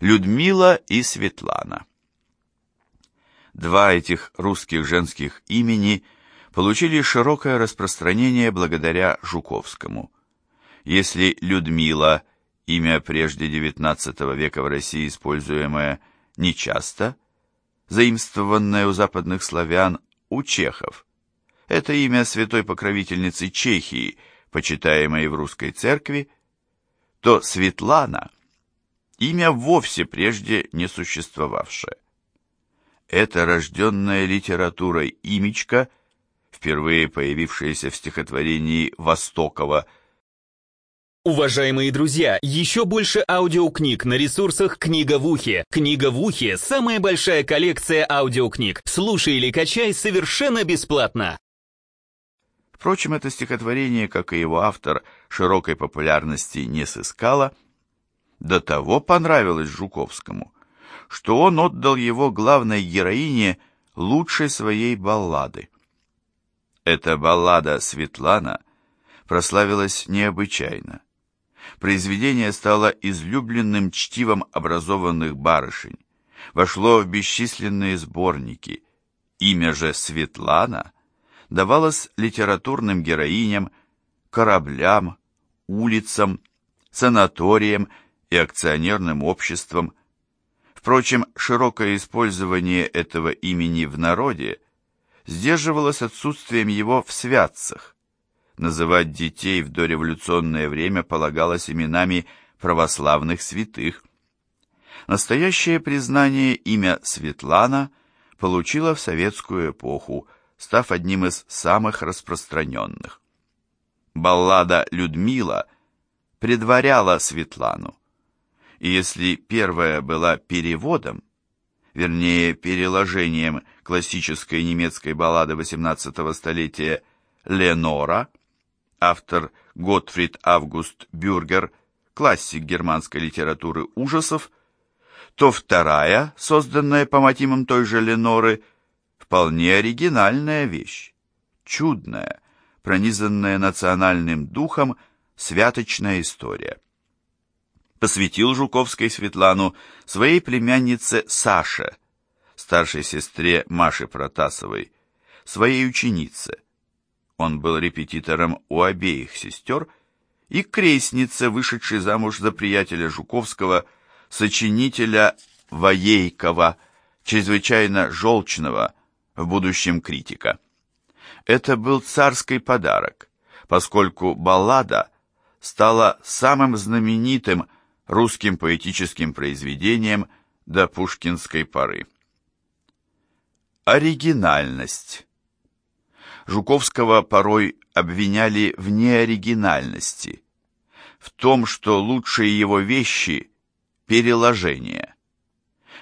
Людмила и Светлана. Два этих русских женских имени получили широкое распространение благодаря Жуковскому. Если Людмила – имя прежде XIX века в России используемое нечасто, заимствованное у западных славян у чехов. Это имя святой покровительницы Чехии, почитаемой в русской церкви, то Светлана – имя вовсе прежде не существовавшее. Это рожденная литературой имечка, впервые появившаяся в стихотворении Востокова – Уважаемые друзья, еще больше аудиокниг на ресурсах «Книга в ухе». «Книга в ухе» — самая большая коллекция аудиокниг. Слушай или качай совершенно бесплатно. Впрочем, это стихотворение, как и его автор, широкой популярности не сыскало. До того понравилось Жуковскому, что он отдал его главной героине лучшей своей баллады. Эта баллада «Светлана» прославилась необычайно произведение стало излюбленным чтивом образованных барышень, вошло в бесчисленные сборники. Имя же Светлана давалось литературным героиням, кораблям, улицам, санаториям и акционерным обществам. Впрочем, широкое использование этого имени в народе сдерживалось отсутствием его в святцах, Называть детей в дореволюционное время полагалось именами православных святых. Настоящее признание имя Светлана получило в советскую эпоху, став одним из самых распространенных. Баллада «Людмила» предваряла Светлану. И если первая была переводом, вернее, переложением классической немецкой баллады XVIII столетия «Ленора», автор Готфрид Август Бюргер, классик германской литературы ужасов, то вторая, созданная по мотивам той же Леноры, вполне оригинальная вещь, чудная, пронизанная национальным духом, святочная история. Посвятил Жуковской Светлану своей племяннице Саше, старшей сестре Маши Протасовой, своей ученице – он был репетитором у обеих сестер и крестнице, вышедшей замуж за приятеля Жуковского, сочинителя Воейкова, чрезвычайно желчного, в будущем критика. Это был царский подарок, поскольку баллада стала самым знаменитым русским поэтическим произведением до пушкинской поры. Оригинальность Жуковского порой обвиняли в неоригинальности, в том, что лучшие его вещи – переложения.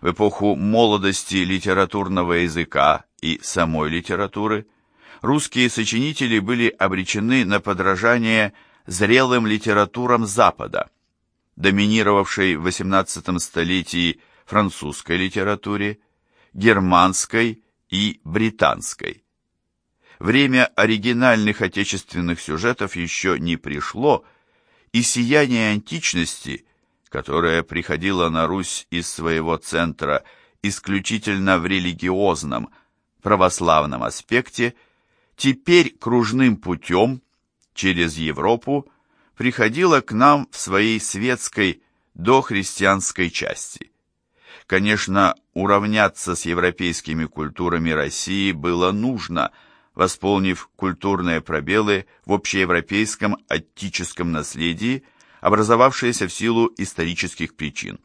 В эпоху молодости литературного языка и самой литературы русские сочинители были обречены на подражание зрелым литературам Запада, доминировавшей в XVIII столетии французской литературе, германской и британской. Время оригинальных отечественных сюжетов еще не пришло, и сияние античности, которое приходило на Русь из своего центра исключительно в религиозном, православном аспекте, теперь кружным путем через Европу приходило к нам в своей светской дохристианской части. Конечно, уравняться с европейскими культурами России было нужно – восполнив культурные пробелы в общеевропейском аттическом наследии, образовавшиеся в силу исторических причин.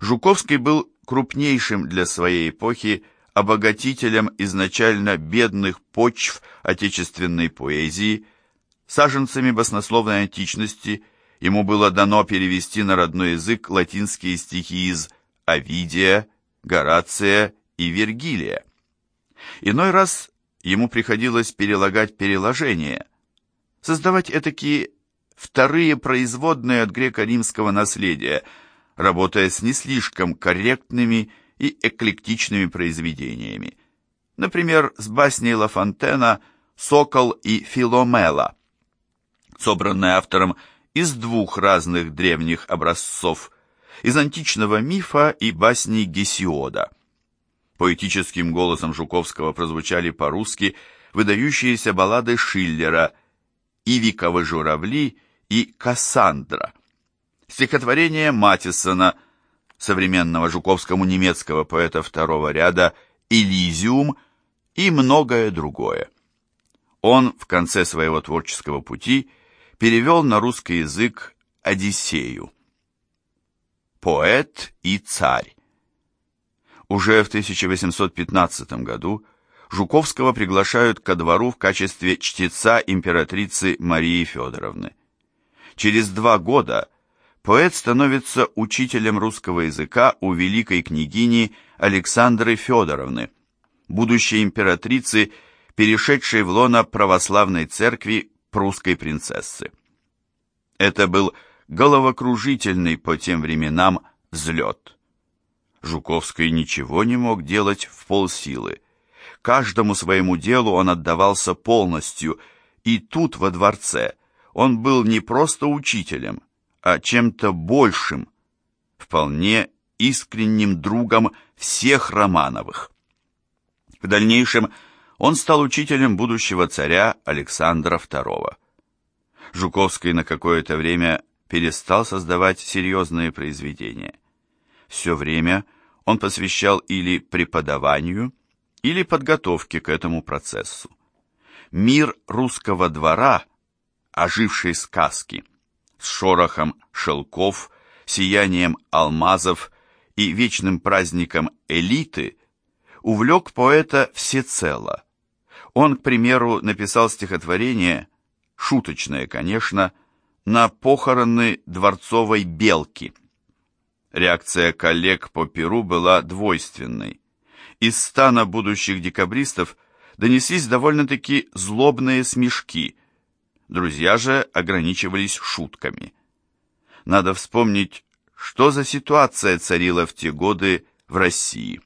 Жуковский был крупнейшим для своей эпохи обогатителем изначально бедных почв отечественной поэзии, саженцами баснословной античности ему было дано перевести на родной язык латинские стихи из Овидия, Горация и Вергилия. Иной раз ему приходилось перелагать переложения, создавать этакие вторые производные от греко-римского наследия, работая с не слишком корректными и эклектичными произведениями. Например, с басней Ла Фонтена «Сокол и Филомела», собранная автором из двух разных древних образцов, из античного мифа и басни Гесиода. Поэтическим голосом Жуковского прозвучали по-русски выдающиеся баллады Шиллера «Ивиковы журавли» и «Кассандра». Стихотворение Матисона, современного жуковскому немецкого поэта второго ряда «Элизиум» и многое другое. Он в конце своего творческого пути перевел на русский язык «Одиссею». Поэт и царь. Уже в 1815 году Жуковского приглашают ко двору в качестве чтеца императрицы Марии Федоровны. Через два года поэт становится учителем русского языка у великой княгини Александры Федоровны, будущей императрицы, перешедшей в лоно православной церкви прусской принцессы. Это был головокружительный по тем временам взлет. Жуковский ничего не мог делать в полсилы. Каждому своему делу он отдавался полностью, и тут, во дворце, он был не просто учителем, а чем-то большим, вполне искренним другом всех Романовых. В дальнейшем он стал учителем будущего царя Александра II. Жуковский на какое-то время перестал создавать серьезные произведения. Все время он посвящал или преподаванию, или подготовке к этому процессу. Мир русского двора, ожившей сказки, с шорохом шелков, сиянием алмазов и вечным праздником элиты, увлек поэта всецело. Он, к примеру, написал стихотворение, шуточное, конечно, на похороны дворцовой белки. Реакция коллег по Перу была двойственной. Из стана будущих декабристов донеслись довольно-таки злобные смешки. Друзья же ограничивались шутками. Надо вспомнить, что за ситуация царила в те годы в России.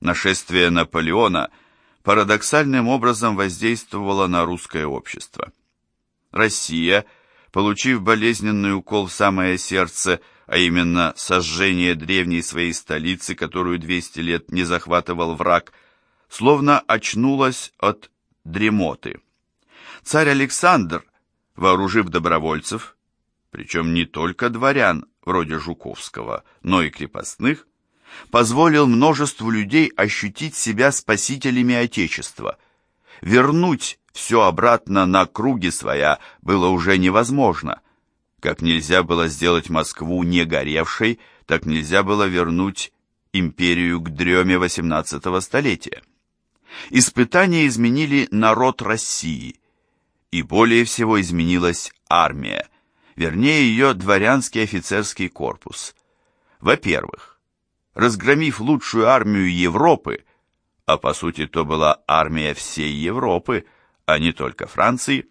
Нашествие Наполеона парадоксальным образом воздействовало на русское общество. Россия – получив болезненный укол в самое сердце, а именно сожжение древней своей столицы, которую 200 лет не захватывал враг, словно очнулась от дремоты. Царь Александр, вооружив добровольцев, причем не только дворян, вроде Жуковского, но и крепостных, позволил множеству людей ощутить себя спасителями Отечества, вернуть все обратно на круги своя было уже невозможно. Как нельзя было сделать Москву не горевшей, так нельзя было вернуть империю к дреме XVIII столетия. Испытания изменили народ России, и более всего изменилась армия, вернее ее дворянский офицерский корпус. Во-первых, разгромив лучшую армию Европы, а по сути то была армия всей Европы, а не только Франции.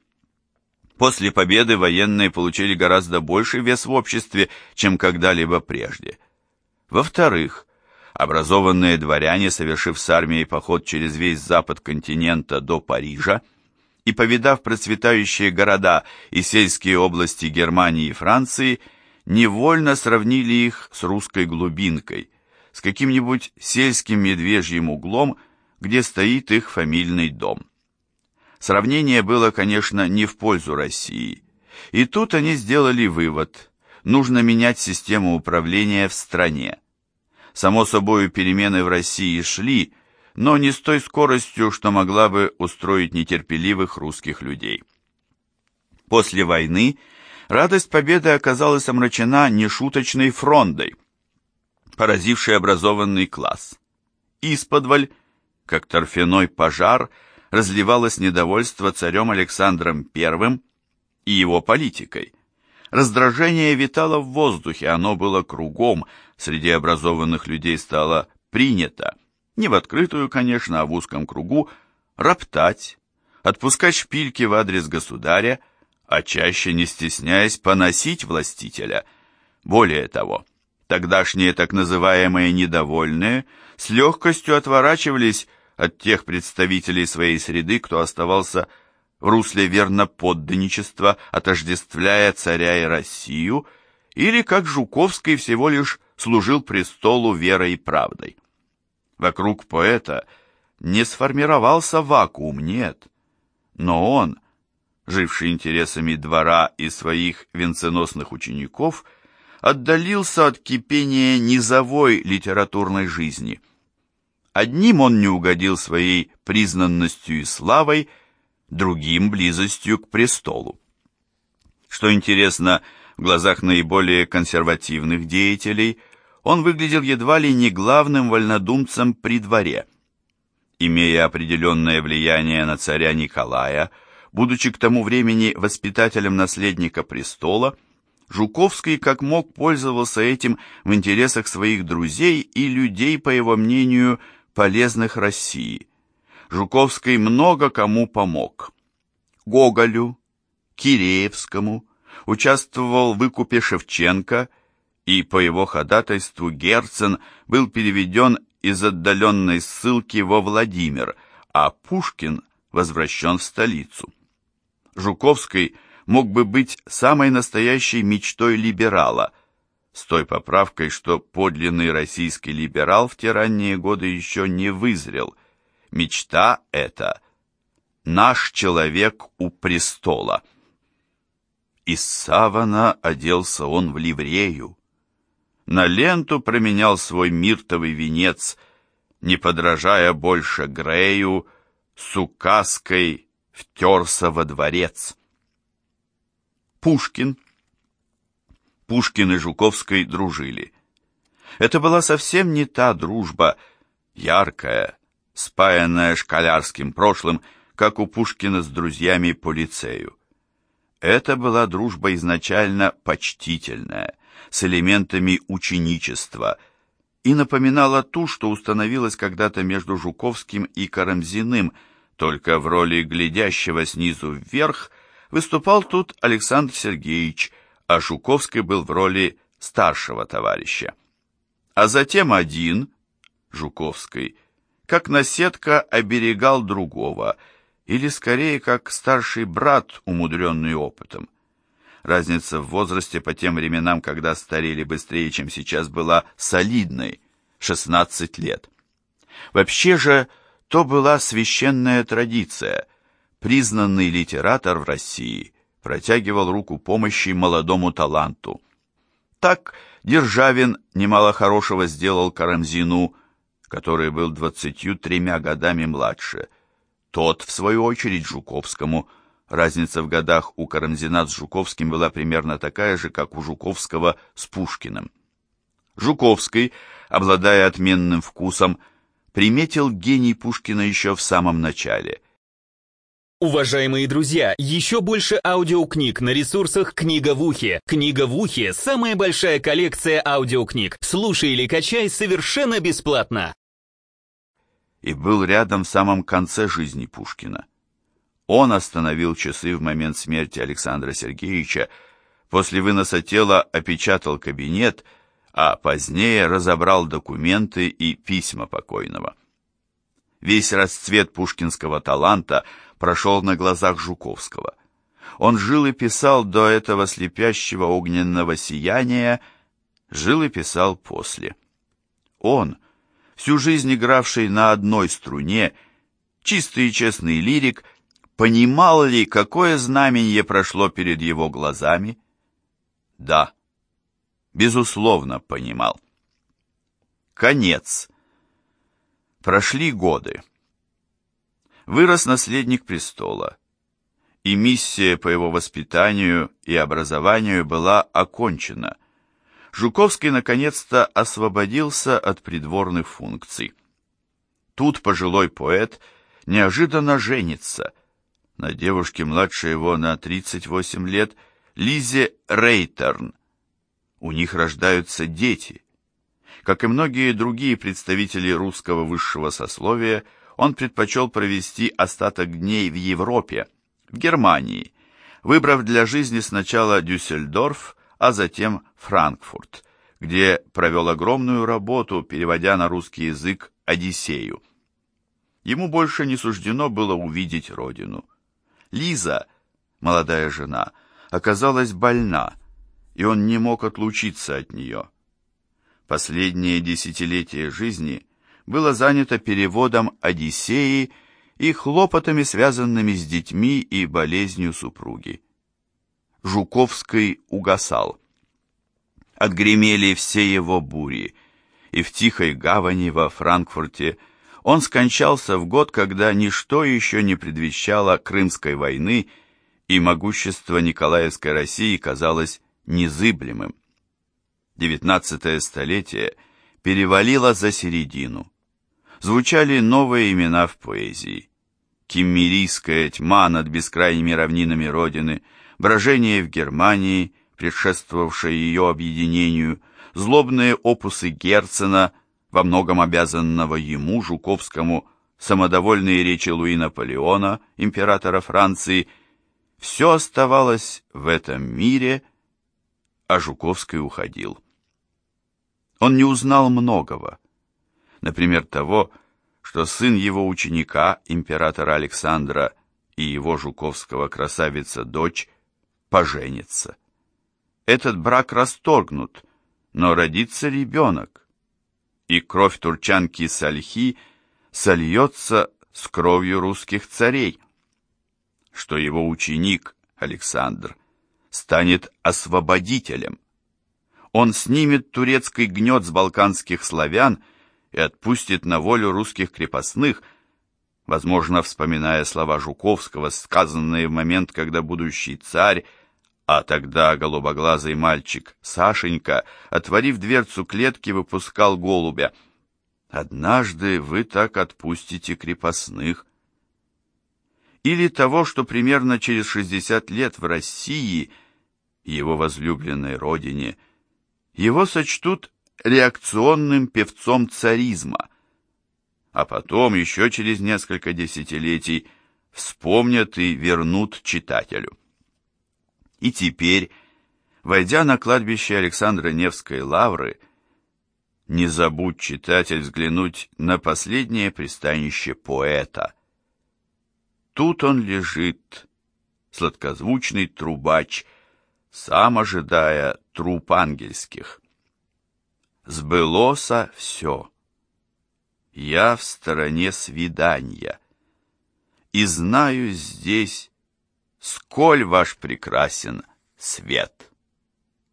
После победы военные получили гораздо больший вес в обществе, чем когда-либо прежде. Во-вторых, образованные дворяне, совершив с армией поход через весь запад континента до Парижа, и повидав процветающие города и сельские области Германии и Франции, невольно сравнили их с русской глубинкой, с каким-нибудь сельским медвежьим углом, где стоит их фамильный дом. Сравнение было, конечно, не в пользу России. И тут они сделали вывод. Нужно менять систему управления в стране. Само собой, перемены в России шли, но не с той скоростью, что могла бы устроить нетерпеливых русских людей. После войны радость победы оказалась омрачена нешуточной фрондой, поразившей образованный класс. Исподволь, как торфяной пожар, разливалось недовольство царем Александром I и его политикой. Раздражение витало в воздухе, оно было кругом, среди образованных людей стало принято, не в открытую, конечно, а в узком кругу, роптать, отпускать шпильки в адрес государя, а чаще, не стесняясь, поносить властителя. Более того, тогдашние так называемые недовольные с легкостью отворачивались от тех представителей своей среды, кто оставался в русле верноподданничества, отождествляя царя и Россию, или, как Жуковский, всего лишь служил престолу верой и правдой. Вокруг поэта не сформировался вакуум, нет, но он, живший интересами двора и своих венценосных учеников, отдалился от кипения низовой литературной жизни. Одним он не угодил своей признанностью и славой, другим — близостью к престолу. Что интересно, в глазах наиболее консервативных деятелей он выглядел едва ли не главным вольнодумцем при дворе. Имея определенное влияние на царя Николая, будучи к тому времени воспитателем наследника престола, Жуковский как мог пользовался этим в интересах своих друзей и людей, по его мнению, полезных России. Жуковский много кому помог. Гоголю, Киреевскому, участвовал в выкупе Шевченко, и по его ходатайству Герцен был переведен из отдаленной ссылки во Владимир, а Пушкин возвращен в столицу. Жуковский мог бы быть самой настоящей мечтой либерала, с той поправкой, что подлинный российский либерал в те ранние годы еще не вызрел. Мечта эта — наш человек у престола. Из савана оделся он в ливрею. На ленту променял свой миртовый венец, не подражая больше Грею, с указкой втерся во дворец. Пушкин. Пушкин и Жуковской дружили. Это была совсем не та дружба, яркая, спаянная школярским прошлым, как у Пушкина с друзьями по лицею. Это была дружба изначально почтительная, с элементами ученичества, и напоминала ту, что установилась когда-то между Жуковским и Карамзиным, только в роли глядящего снизу вверх выступал тут Александр Сергеевич, а Жуковский был в роли старшего товарища. А затем один, Жуковский, как наседка оберегал другого – или скорее как старший брат, умудренный опытом. Разница в возрасте по тем временам, когда старели быстрее, чем сейчас, была солидной – 16 лет. Вообще же, то была священная традиция. Признанный литератор в России протягивал руку помощи молодому таланту. Так Державин немало хорошего сделал Карамзину, который был двадцатью тремя годами младше – тот, в свою очередь, Жуковскому. Разница в годах у Карамзина с Жуковским была примерно такая же, как у Жуковского с Пушкиным. Жуковский, обладая отменным вкусом, приметил гений Пушкина еще в самом начале. Уважаемые друзья, еще больше аудиокниг на ресурсах «Книга в ухе». «Книга в ухе» — самая большая коллекция аудиокниг. Слушай или качай совершенно бесплатно и был рядом в самом конце жизни Пушкина. Он остановил часы в момент смерти Александра Сергеевича, после выноса тела опечатал кабинет, а позднее разобрал документы и письма покойного. Весь расцвет пушкинского таланта прошел на глазах Жуковского. Он жил и писал до этого слепящего огненного сияния, жил и писал после. Он — всю жизнь игравший на одной струне, чистый и честный лирик, понимал ли, какое знамение прошло перед его глазами? Да, безусловно, понимал. Конец. Прошли годы. Вырос наследник престола, и миссия по его воспитанию и образованию была окончена – Жуковский наконец-то освободился от придворных функций. Тут пожилой поэт неожиданно женится на девушке младше его на 38 лет Лизе Рейтерн. У них рождаются дети. Как и многие другие представители русского высшего сословия, он предпочел провести остаток дней в Европе, в Германии, выбрав для жизни сначала Дюссельдорф, а затем Франкфурт, где провел огромную работу, переводя на русский язык «Одиссею». Ему больше не суждено было увидеть родину. Лиза, молодая жена, оказалась больна, и он не мог отлучиться от нее. Последнее десятилетие жизни было занято переводом «Одиссеи» и хлопотами, связанными с детьми и болезнью супруги. Жуковский угасал. Отгремели все его бури, и в тихой гавани во Франкфурте он скончался в год, когда ничто еще не предвещало Крымской войны, и могущество Николаевской России казалось незыблемым. Девятнадцатое столетие перевалило за середину. Звучали новые имена в поэзии. Киммерийская тьма над бескрайними равнинами Родины, брожение в Германии, предшествовавшее ее объединению, злобные опусы Герцена, во многом обязанного ему, Жуковскому, самодовольные речи Луи Наполеона, императора Франции, все оставалось в этом мире, а Жуковский уходил. Он не узнал многого, например, того, что сын его ученика, императора Александра, и его жуковского красавица-дочь поженятся. Этот брак расторгнут, но родится ребенок, и кровь турчанки Сальхи сольется с кровью русских царей, что его ученик Александр станет освободителем. Он снимет турецкий гнет с балканских славян и отпустит на волю русских крепостных, возможно, вспоминая слова Жуковского, сказанные в момент, когда будущий царь, а тогда голубоглазый мальчик Сашенька, отворив дверцу клетки, выпускал голубя. «Однажды вы так отпустите крепостных». Или того, что примерно через 60 лет в России, его возлюбленной родине, его сочтут реакционным певцом царизма, а потом еще через несколько десятилетий вспомнят и вернут читателю. И теперь, войдя на кладбище Александра Невской лавры, не забудь, читатель, взглянуть на последнее пристанище поэта. Тут он лежит, сладкозвучный трубач, сам ожидая труп ангельских сбылося все. Я в стороне свидания, и знаю здесь, сколь ваш прекрасен свет.